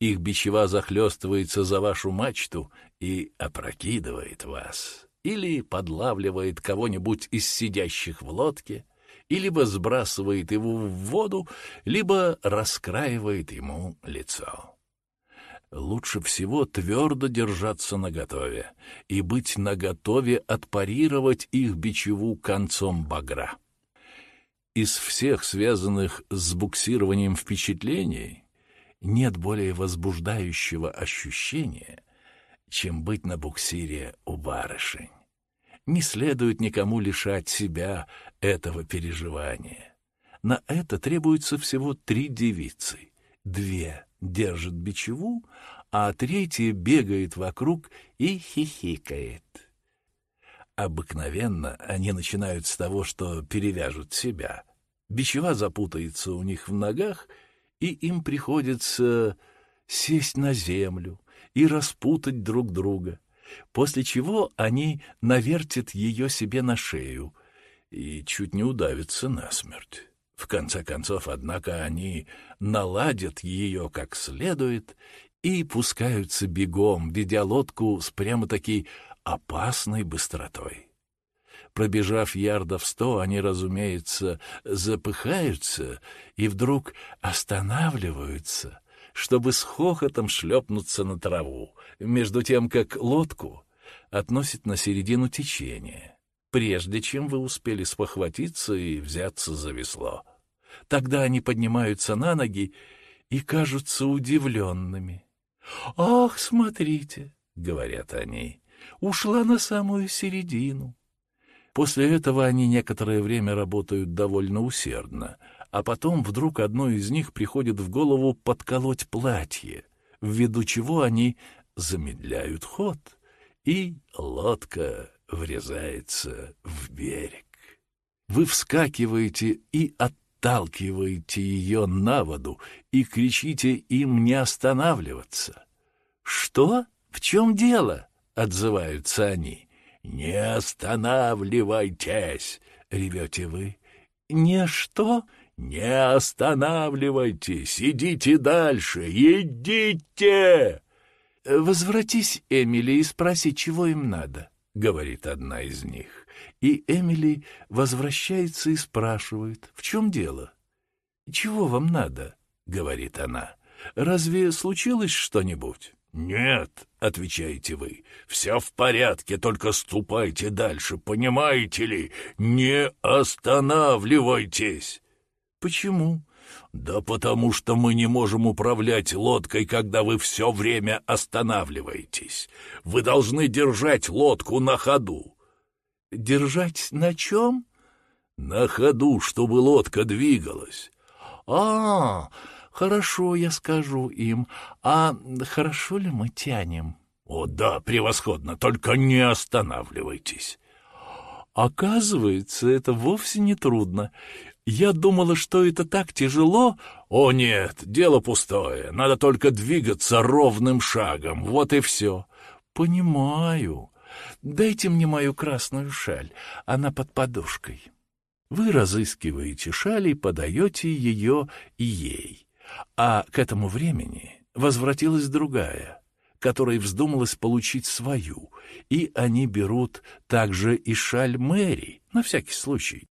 Их бичева захлестывается за вашу мачту и опрокидывает вас, или подлавливает кого-нибудь из сидящих в лодке, и либо сбрасывает его в воду, либо раскраивает ему лицо. Лучше всего твердо держаться наготове и быть наготове отпарировать их бичеву концом багра. Из всех связанных с буксированием впечатлений нет более возбуждающего ощущения, чем быть на буксире у барышень. Не следует никому лишать себя этого переживания. На это требуется всего три девицы. Две держат бичеву, а третья бегает вокруг и хихикает. Обыкновенно они начинают с того, что перевяжут себя. Бичева запутается у них в ногах, и им приходится сесть на землю и распутать друг друга, после чего они навертят ее себе на шею и чуть не удавятся насмерть. В конце концов, однако, они наладят ее как следует и пускаются бегом, ведя лодку с прямо-таки опасной быстротой. Пробежав ярдов сто, они, разумеется, запыхаются и вдруг останавливаются, чтобы с хохотом шлепнуться на траву, между тем, как лодку относит на середину течения прежде чем вы успели спохватиться и взяться за весло. Тогда они поднимаются на ноги и кажутся удивленными. «Ах, смотрите!» — говорят они. «Ушла на самую середину». После этого они некоторое время работают довольно усердно, а потом вдруг одной из них приходит в голову подколоть платье, ввиду чего они замедляют ход, и лодка врезается в берег. Вы вскакиваете и отталкиваете ее на воду и кричите им не останавливаться. «Что? В чем дело?» — отзываются они. «Не останавливайтесь!» — ревете вы. «Не что?» «Не останавливайтесь! Идите дальше! Идите!» «Возвратись, Эмили, и спроси, чего им надо» говорит одна из них. И Эмили возвращается и спрашивает, в чем дело? «Чего вам надо?» — говорит она. «Разве случилось что-нибудь?» «Нет», — отвечаете вы, — «все в порядке, только ступайте дальше, понимаете ли? Не останавливайтесь!» «Почему?» «Да потому что мы не можем управлять лодкой, когда вы все время останавливаетесь. Вы должны держать лодку на ходу». «Держать на чем?» «На ходу, чтобы лодка двигалась». «А, хорошо, я скажу им. А хорошо ли мы тянем?» «О, да, превосходно, только не останавливайтесь». Оказывается, это вовсе не трудно. Я думала, что это так тяжело. О нет, дело пустое. Надо только двигаться ровным шагом. Вот и все. Понимаю. Дайте мне мою красную шаль. Она под подушкой. Вы разыскиваете шаль и подаете ее ей. А к этому времени возвратилась другая, которой вздумалось получить свою, и они берут также и шаль Мэри, на всякий случай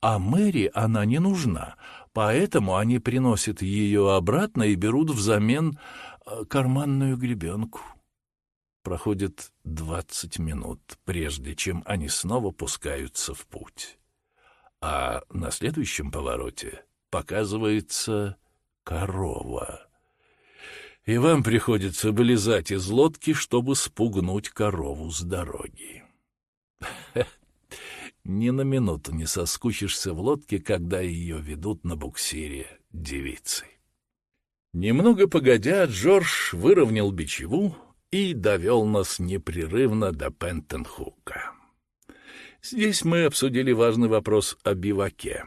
а Мэри она не нужна, поэтому они приносят ее обратно и берут взамен э, карманную гребенку. Проходит двадцать минут, прежде чем они снова пускаются в путь. А на следующем повороте показывается корова. И вам приходится вылезать из лодки, чтобы спугнуть корову с дороги. Ни на минуту не соскучишься в лодке, когда ее ведут на буксире девицы. Немного погодя, Джордж выровнял бичеву и довел нас непрерывно до Пентенхука. Здесь мы обсудили важный вопрос о биваке.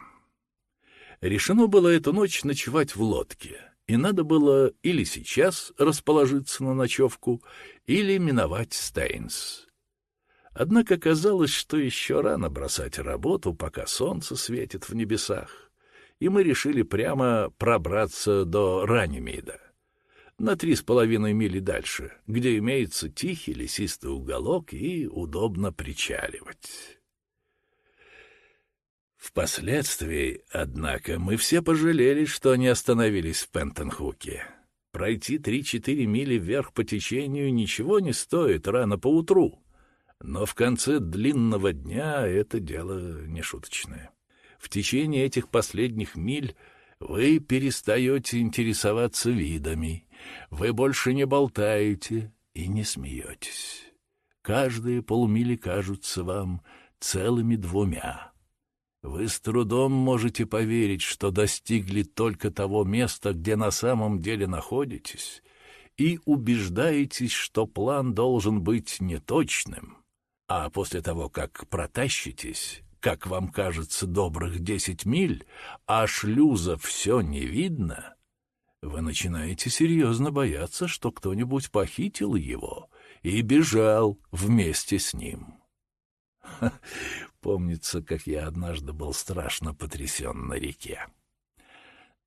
Решено было эту ночь ночевать в лодке, и надо было или сейчас расположиться на ночевку, или миновать Стейнс. Однако казалось, что еще рано бросать работу, пока солнце светит в небесах, и мы решили прямо пробраться до Ранемида, на три с половиной мили дальше, где имеется тихий лесистый уголок и удобно причаливать. Впоследствии, однако, мы все пожалели, что не остановились в Пентенхуке. Пройти три-четыре мили вверх по течению ничего не стоит рано поутру, но в конце длинного дня это дело нешуточное. В течение этих последних миль вы перестаете интересоваться видами, вы больше не болтаете и не смеетесь. Каждые полмили кажутся вам целыми двумя. Вы с трудом можете поверить, что достигли только того места, где на самом деле находитесь, и убеждаетесь, что план должен быть неточным. А после того, как протащитесь, как вам кажется, добрых десять миль, а шлюза все не видно, вы начинаете серьезно бояться, что кто-нибудь похитил его и бежал вместе с ним. Помнится, как я однажды был страшно потрясен на реке.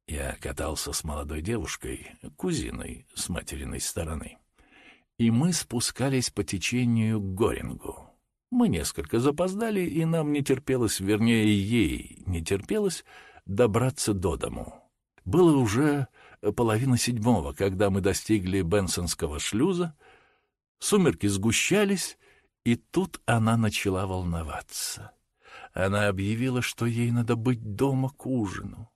Я катался с молодой девушкой, кузиной с материной стороны, и мы спускались по течению к Горингу. Мы несколько запоздали, и нам не терпелось, вернее, ей не терпелось, добраться до дому. Было уже половина седьмого, когда мы достигли Бенсонского шлюза, сумерки сгущались, и тут она начала волноваться. Она объявила, что ей надо быть дома к ужину.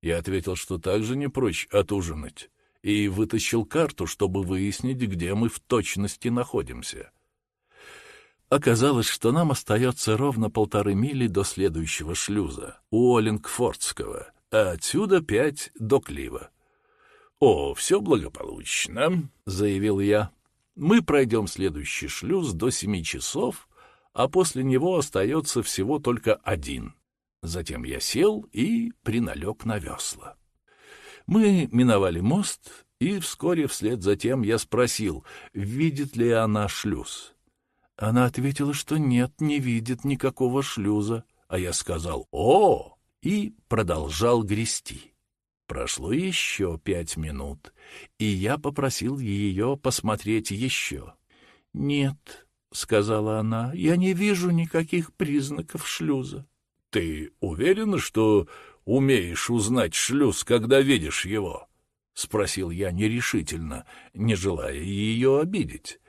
Я ответил, что также не прочь отужинать, и вытащил карту, чтобы выяснить, где мы в точности находимся. Оказалось, что нам остается ровно полторы мили до следующего шлюза, Уоллингфордского, а отсюда пять до Клива. «О, все благополучно», — заявил я. Мы пройдем следующий шлюз до семи часов, а после него остается всего только один. Затем я сел и приналег на весла. Мы миновали мост, и вскоре вслед за тем я спросил, видит ли она шлюз. Она ответила, что нет, не видит никакого шлюза, а я сказал «О!» и продолжал грести. Прошло еще пять минут, и я попросил ее посмотреть еще. — Нет, — сказала она, — я не вижу никаких признаков шлюза. — Ты уверена, что умеешь узнать шлюз, когда видишь его? — спросил я нерешительно, не желая ее обидеть.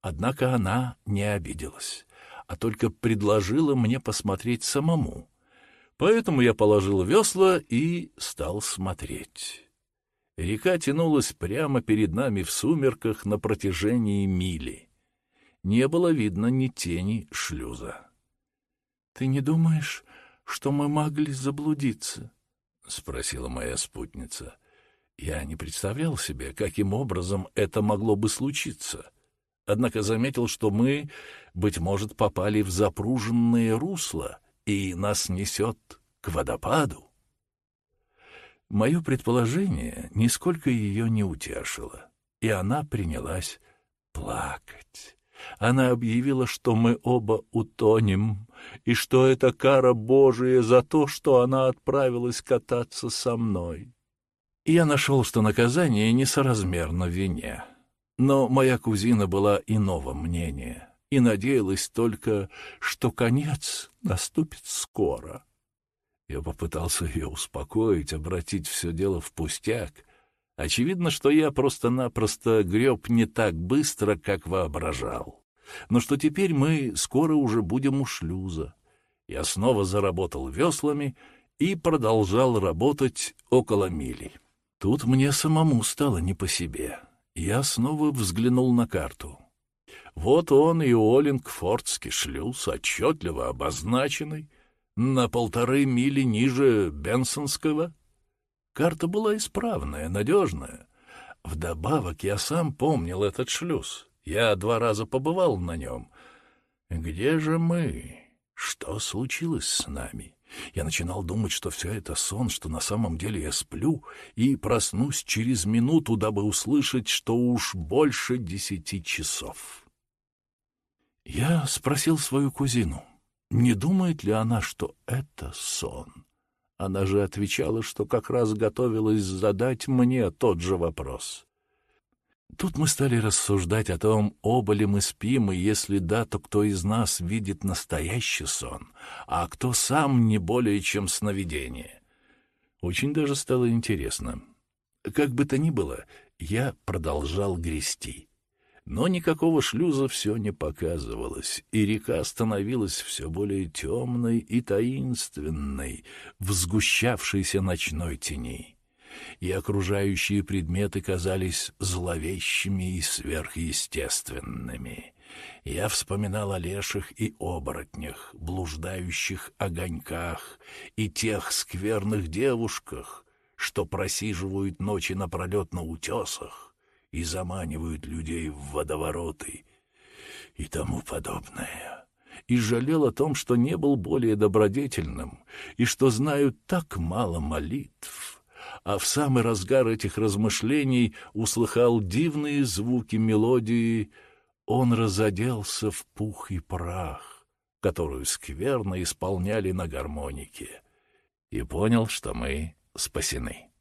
Однако она не обиделась, а только предложила мне посмотреть самому. Поэтому я положил весла и стал смотреть. Река тянулась прямо перед нами в сумерках на протяжении мили. Не было видно ни тени шлюза. — Ты не думаешь, что мы могли заблудиться? — спросила моя спутница. Я не представлял себе, каким образом это могло бы случиться. Однако заметил, что мы, быть может, попали в запруженное русло — и нас несет к водопаду. Мое предположение нисколько ее не утешило, и она принялась плакать. Она объявила, что мы оба утонем, и что это кара Божия за то, что она отправилась кататься со мной. Я нашел, что наказание несоразмерно вине. Но моя кузина была иного мнения и надеялась только, что конец наступит скоро. Я попытался ее успокоить, обратить все дело в пустяк. Очевидно, что я просто-напросто греб не так быстро, как воображал. Но что теперь мы скоро уже будем у шлюза. Я снова заработал веслами и продолжал работать около мили. Тут мне самому стало не по себе. Я снова взглянул на карту. Вот он и Оллингфордский шлюз, отчетливо обозначенный, на полторы мили ниже Бенсонского. Карта была исправная, надежная. Вдобавок я сам помнил этот шлюз. Я два раза побывал на нем. Где же мы? Что случилось с нами? Я начинал думать, что все это сон, что на самом деле я сплю, и проснусь через минуту, дабы услышать, что уж больше десяти часов. Я спросил свою кузину, не думает ли она, что это сон. Она же отвечала, что как раз готовилась задать мне тот же вопрос. Тут мы стали рассуждать о том, оба ли мы спим, и если да, то кто из нас видит настоящий сон, а кто сам не более чем сновидение. Очень даже стало интересно. Как бы то ни было, я продолжал грести. Но никакого шлюза все не показывалось, и река становилась все более темной и таинственной в сгущавшейся ночной тени. И окружающие предметы казались зловещими и сверхъестественными. Я вспоминал о леших и оборотнях, блуждающих огоньках и тех скверных девушках, что просиживают ночи напролет на утесах и заманивают людей в водовороты и тому подобное. И жалел о том, что не был более добродетельным, и что знаю так мало молитв. А в самый разгар этих размышлений услыхал дивные звуки мелодии «Он разоделся в пух и прах», которую скверно исполняли на гармонике, и понял, что мы спасены.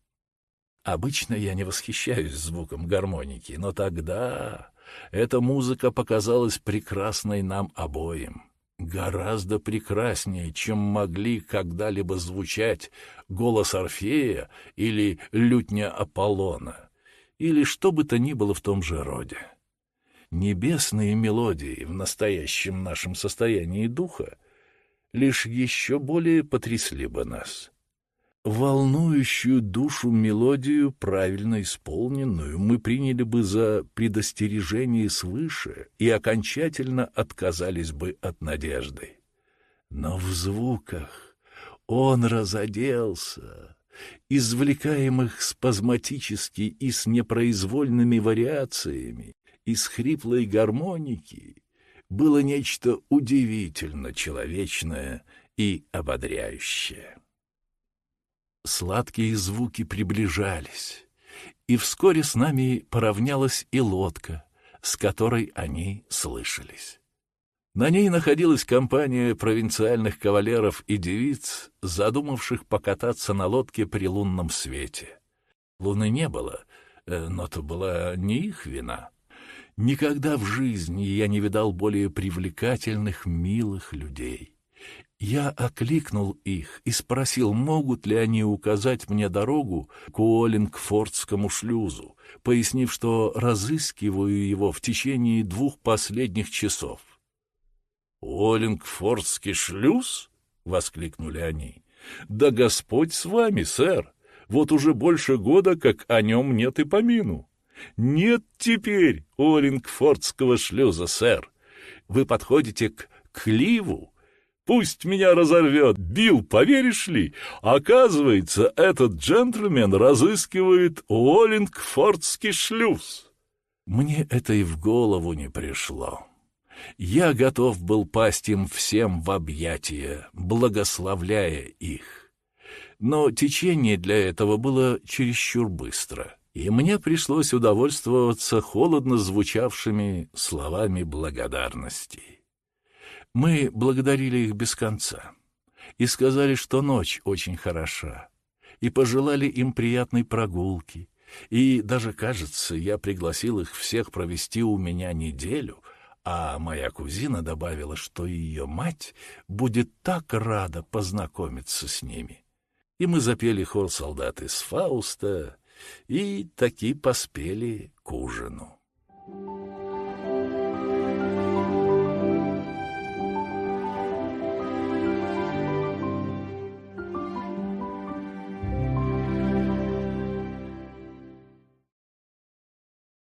Обычно я не восхищаюсь звуком гармоники, но тогда эта музыка показалась прекрасной нам обоим. Гораздо прекраснее, чем могли когда-либо звучать голос Орфея или лютня Аполлона, или что бы то ни было в том же роде. Небесные мелодии в настоящем нашем состоянии духа лишь еще более потрясли бы нас. Волнующую душу мелодию, правильно исполненную, мы приняли бы за предостережение свыше и окончательно отказались бы от надежды. Но в звуках он разоделся, извлекаемых спазматически и с непроизвольными вариациями, из хриплой гармоники, было нечто удивительно человечное и ободряющее. Сладкие звуки приближались, и вскоре с нами поравнялась и лодка, с которой они слышались. На ней находилась компания провинциальных кавалеров и девиц, задумавших покататься на лодке при лунном свете. Луны не было, э, но то была не их вина. Никогда в жизни я не видал более привлекательных, милых людей. Я окликнул их и спросил, могут ли они указать мне дорогу к Уоллингфордскому шлюзу, пояснив, что разыскиваю его в течение двух последних часов. «Уоллингфордский шлюз?» — воскликнули они. «Да Господь с вами, сэр! Вот уже больше года, как о нем нет и помину. Нет теперь Уоллингфордского шлюза, сэр. Вы подходите к Кливу, Пусть меня разорвет. Билл, поверишь ли? Оказывается, этот джентльмен разыскивает Уоллингфордский шлюз. Мне это и в голову не пришло. Я готов был пасть им всем в объятия, благословляя их. Но течение для этого было чересчур быстро, и мне пришлось удовольствоваться холодно звучавшими словами благодарности. Мы благодарили их без конца и сказали, что ночь очень хороша, и пожелали им приятной прогулки, и даже, кажется, я пригласил их всех провести у меня неделю, а моя кузина добавила, что ее мать будет так рада познакомиться с ними. И мы запели хор солдат из Фауста и таки поспели к ужину.